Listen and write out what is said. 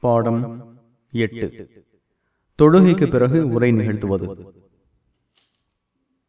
பாடம் எட்டு. தொழுகைக்கு பிறகு உரை நிகழ்த்துவது.